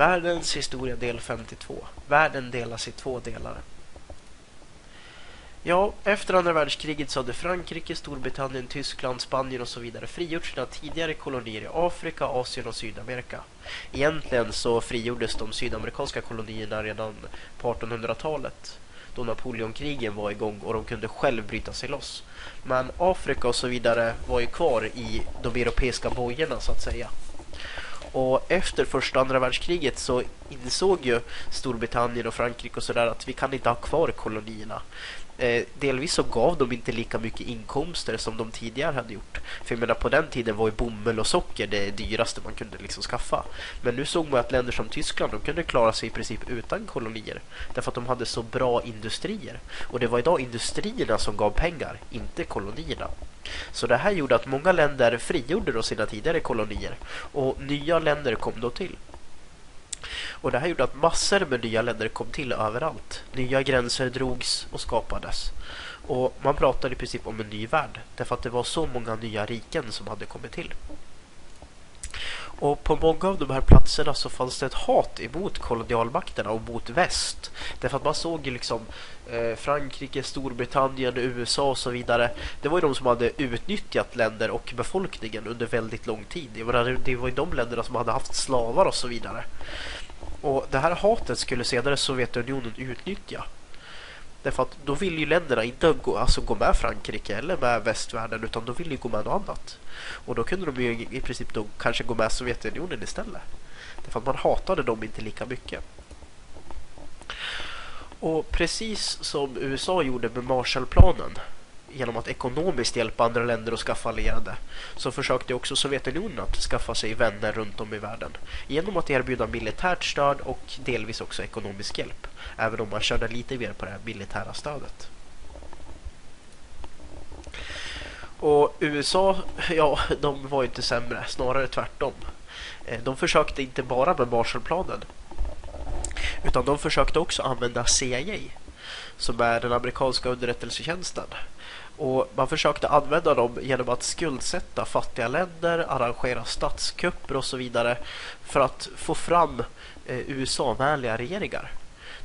Världens historia del 52. Världen delas i två delar. Ja, efter andra världskriget så hade Frankrike, Storbritannien, Tyskland, Spanien och så vidare frigjort sina tidigare kolonier i Afrika, Asien och Sydamerika. Egentligen så frigjordes de sydamerikanska kolonierna redan på 1800-talet då Napoleonkrigen var igång och de kunde själv bryta sig loss. Men Afrika och så vidare var ju kvar i de europeiska bojorna så att säga. Och efter första och andra världskriget så insåg ju Storbritannien och Frankrike och sådär att vi kan inte ha kvar kolonierna. Eh, delvis så gav de inte lika mycket inkomster som de tidigare hade gjort. För jag menar, på den tiden var ju bomull och socker det dyraste man kunde liksom skaffa. Men nu såg man att länder som Tyskland de kunde klara sig i princip utan kolonier. Därför att de hade så bra industrier. Och det var idag industrierna som gav pengar, inte kolonierna. Så det här gjorde att många länder frigjorde då sina tidigare kolonier. Och nya länder kom då till. Och det här gjorde att massor med nya länder kom till överallt. Nya gränser drogs och skapades. Och man pratade i princip om en ny värld. Därför att det var så många nya riken som hade kommit till. Och på många av de här platserna så fanns det ett hat emot kolonialmakterna och mot väst. Därför att man såg ju liksom eh, Frankrike, Storbritannien, USA och så vidare. Det var ju de som hade utnyttjat länder och befolkningen under väldigt lång tid. Det var, det var ju de länderna som hade haft slavar och så vidare. Och det här hatet skulle senare Sovjetunionen utnyttja. Därför att då vill ju länderna inte gå, alltså gå med Frankrike eller med västvärlden utan då vill ju gå med något annat. Och då kunde de ju i princip då kanske gå med Sovjetunionen istället. Därför att man hatade dem inte lika mycket. Och precis som USA gjorde med Marshallplanen genom att ekonomiskt hjälpa andra länder att skaffa allierade så försökte också Sovjetunionen att skaffa sig vänner runt om i världen genom att erbjuda militärt stöd och delvis också ekonomisk hjälp även om man körde lite mer på det här militära stödet. Och USA, ja, de var ju inte sämre, snarare tvärtom. Eh, de försökte inte bara med Marshallplanen utan de försökte också använda CIA som är den amerikanska underrättelsetjänsten och man försökte använda dem genom att skuldsätta fattiga länder, arrangera statskupper och så vidare för att få fram eh, USA-vänliga regeringar.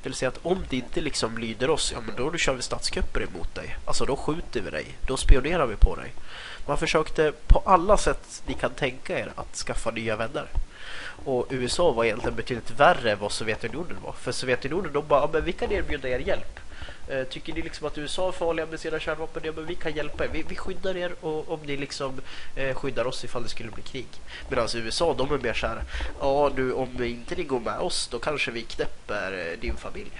Det vill säga att om det inte liksom lyder oss, ja men då kör vi statskupper emot dig. Alltså då skjuter vi dig, då spionerar vi på dig. Man försökte på alla sätt ni kan tänka er att skaffa nya vänner. Och USA var egentligen betydligt värre än vad Sovjetunionen var. För Sovjetunionen de bara, ja, men vi kan erbjuda er hjälp. Eh, tycker ni liksom att USA är farliga med sina kärnvapen? Ja, men vi kan hjälpa er. Vi, vi skyddar er och, om ni liksom eh, skyddar oss ifall det skulle bli krig. Medan USA, de är mer så här. Ja, nu om inte ni går med oss, då kanske vi knäpper eh, din familj.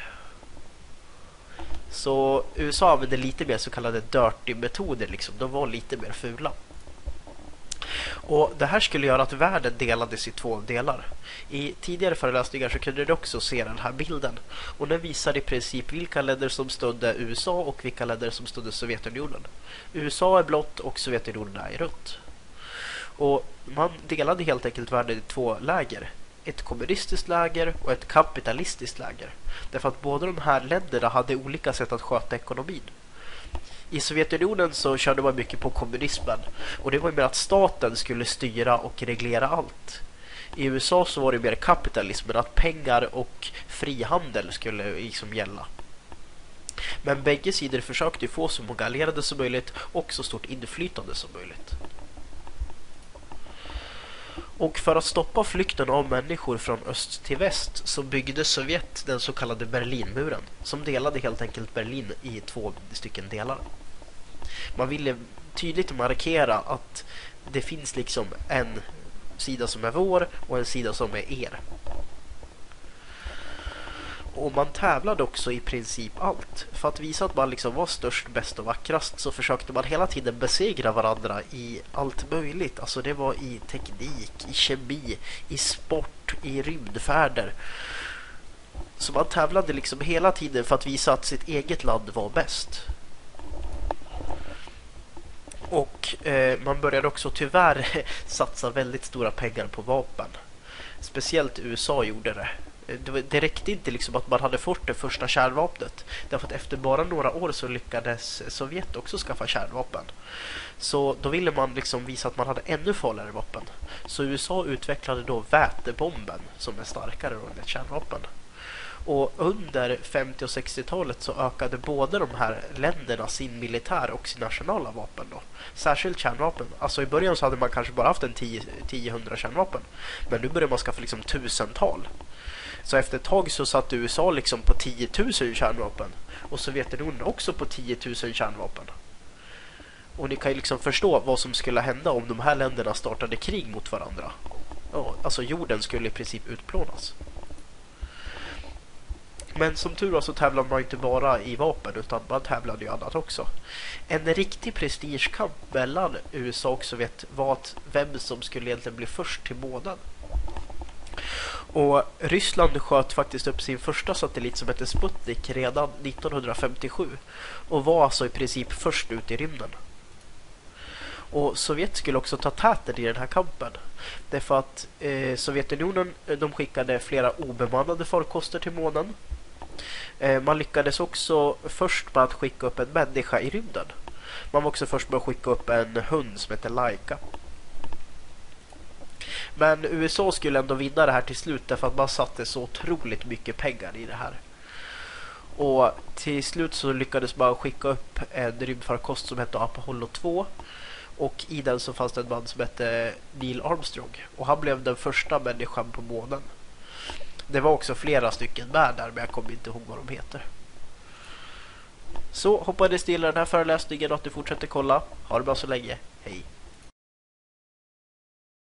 Så USA använde lite mer så kallade dirty-metoder. Liksom. De var lite mer fula. Och Det här skulle göra att världen delades i två delar. I tidigare föreläsningar så kunde du också se den här bilden. Och den visar i princip vilka länder som stödde USA och vilka länder som stödde Sovjetunionen. USA är blått och Sovjetunionen är rött. Och man delade helt enkelt världen i två läger. Ett kommunistiskt läger och ett kapitalistiskt läger. Därför att båda de här länderna hade olika sätt att sköta ekonomin. I Sovjetunionen så körde man mycket på kommunismen. Och det var ju mer att staten skulle styra och reglera allt. I USA så var det mer kapitalismen, att pengar och frihandel skulle liksom gälla. Men bägge sidor försökte få så många allierade som möjligt och så stort inflytande som möjligt. Och för att stoppa flykten av människor från öst till väst så byggde Sovjet den så kallade Berlinmuren som delade helt enkelt Berlin i två stycken delar. Man ville tydligt markera att det finns liksom en sida som är vår och en sida som är er. Och man tävlade också i princip allt. För att visa att man liksom var störst, bäst och vackrast så försökte man hela tiden besegra varandra i allt möjligt. Alltså det var i teknik, i kemi, i sport, i rymdfärder. Så man tävlade liksom hela tiden för att visa att sitt eget land var bäst. Och eh, man började också tyvärr satsa väldigt stora pengar på vapen. Speciellt USA gjorde det. Det, det räckte inte liksom att man hade fått det första kärnvapnet. Därför att efter bara några år så lyckades Sovjet också skaffa kärnvapen. Så då ville man liksom visa att man hade ännu farligare vapen. Så USA utvecklade då vätebomben som är starkare än ett kärnvapen. Och under 50- och 60-talet så ökade båda de här länderna sin militär och sina nationella vapen. Då. Särskilt kärnvapen. Alltså i början så hade man kanske bara haft en 10-100 kärnvapen. Men nu börjar man skaffa liksom tusental. Så efter ett tag så satt USA liksom på 10 000 kärnvapen. Och Sovjetunionen också på 10 000 kärnvapen. Och ni kan ju liksom förstå vad som skulle hända om de här länderna startade krig mot varandra. Ja, alltså jorden skulle i princip utplånas. Men som tur var så tävlade man inte bara i vapen utan man tävlade i annat också. En riktig prestigekamp mellan USA och Sovjet var att vem som skulle egentligen bli först till månen. Och Ryssland sköt faktiskt upp sin första satellit som hette Sputnik redan 1957 och var alltså i princip först ut i rymden. Och Sovjet skulle också ta täten i den här kampen. Därför att eh, Sovjetunionen eh, de skickade flera obemannade farkoster till månen. Eh, man lyckades också först med att skicka upp en människa i rymden. Man var också först med att skicka upp en hund som heter Laika. Men USA skulle ändå vinna det här till slut därför att man satte så otroligt mycket pengar i det här. Och till slut så lyckades man skicka upp en rymdfarkost som hette Apollo 2. Och i den så fanns det en man som hette Neil Armstrong. Och han blev den första människan på månen. Det var också flera stycken med där men jag kommer inte ihåg vad de heter. Så hoppades du gillar den här föreläsningen och att du fortsätter kolla. Ha det bra så länge. Hej!